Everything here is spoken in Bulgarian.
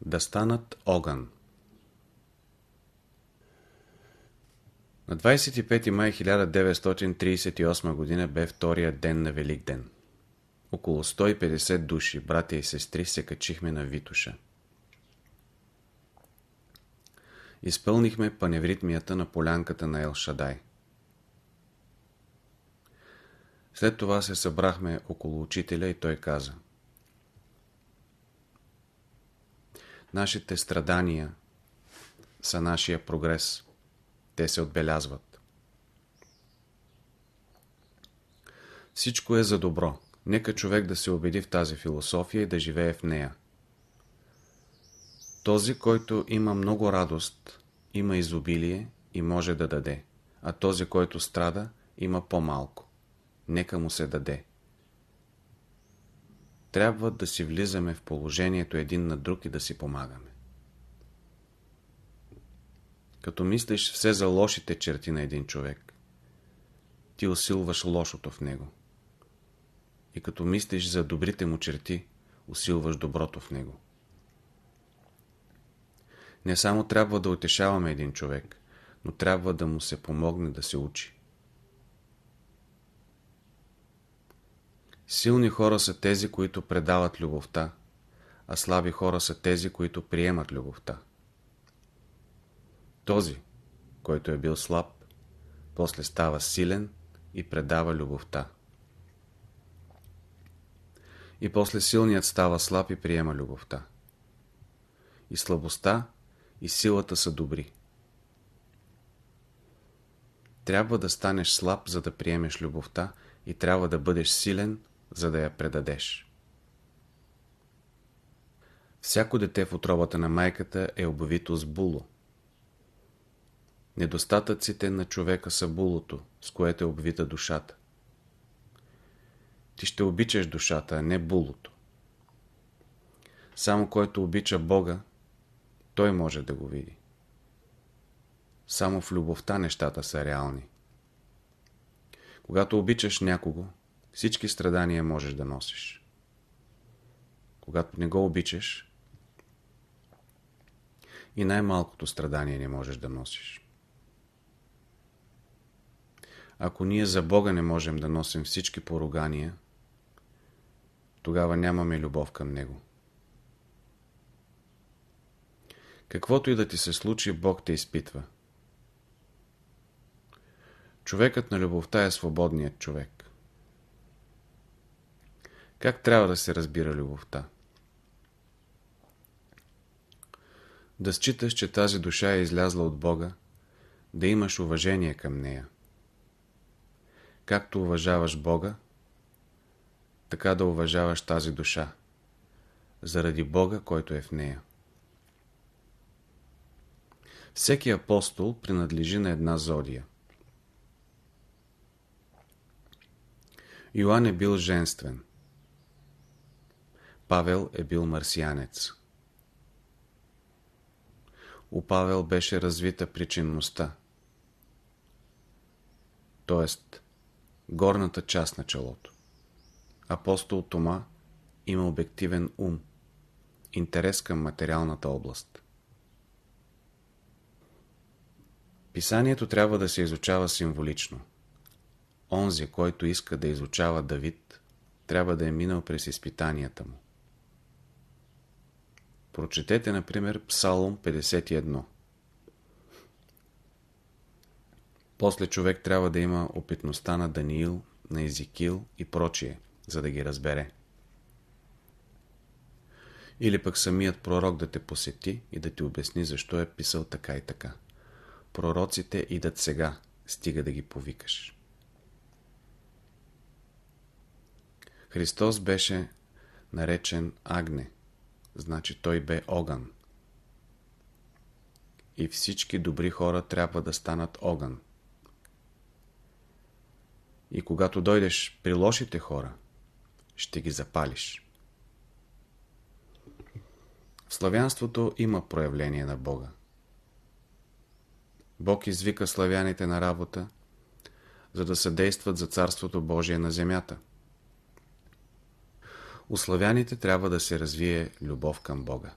Да станат огън На 25 май 1938 г. бе втория ден на Велик ден. Около 150 души, братя и сестри, се качихме на Витуша. Изпълнихме паневритмията на полянката на Елшадай. След това се събрахме около учителя и той каза Нашите страдания са нашия прогрес. Те се отбелязват. Всичко е за добро. Нека човек да се убеди в тази философия и да живее в нея. Този, който има много радост, има изобилие и може да даде, а този, който страда, има по-малко. Нека му се даде. Трябва да си влизаме в положението един на друг и да си помагаме. Като мислиш все за лошите черти на един човек, ти усилваш лошото в него. И като мислиш за добрите му черти, усилваш доброто в него. Не само трябва да утешаваме един човек, но трябва да му се помогне да се учи. Силни хора са тези, които предават любовта, а слаби хора са тези, които приемат любовта. Този, който е бил слаб, после става силен и предава любовта. И после силният става слаб и приема любовта. И слабостта, и силата са добри. Трябва да станеш слаб, за да приемеш любовта и трябва да бъдеш силен, за да я предадеш. Всяко дете в отробата на майката е обвито с було. Недостатъците на човека са булото, с което е обвита душата. Ти ще обичаш душата, а не булото. Само който обича Бога, той може да го види. Само в любовта нещата са реални. Когато обичаш някого, всички страдания можеш да носиш. Когато не го обичаш, и най-малкото страдание не можеш да носиш. Ако ние за Бога не можем да носим всички поругания, тогава нямаме любов към Него. Каквото и да ти се случи, Бог те изпитва. Човекът на любовта е свободният човек. Как трябва да се разбира любовта? Да считаш, че тази душа е излязла от Бога, да имаш уважение към нея. Както уважаваш Бога, така да уважаваш тази душа, заради Бога, който е в нея. Всеки апостол принадлежи на една зодия. Йоанн е бил женствен. Павел е бил марсианец. У Павел беше развита причинността, т.е. горната част на челото. Апостол Тома има обективен ум, интерес към материалната област. Писанието трябва да се изучава символично. Онзи, който иска да изучава Давид, трябва да е минал през изпитанията му. Прочетете, например, Псалом 51. После човек трябва да има опитността на Даниил, на Езикил и прочие, за да ги разбере. Или пък самият пророк да те посети и да ти обясни защо е писал така и така. Пророците идат сега, стига да ги повикаш. Христос беше наречен Агне, значи той бе огън. И всички добри хора трябва да станат огън. И когато дойдеш при лошите хора, ще ги запалиш. В славянството има проявление на Бога. Бог извика славяните на работа, за да съдействат за Царството Божие на земята. У славяните трябва да се развие любов към Бога.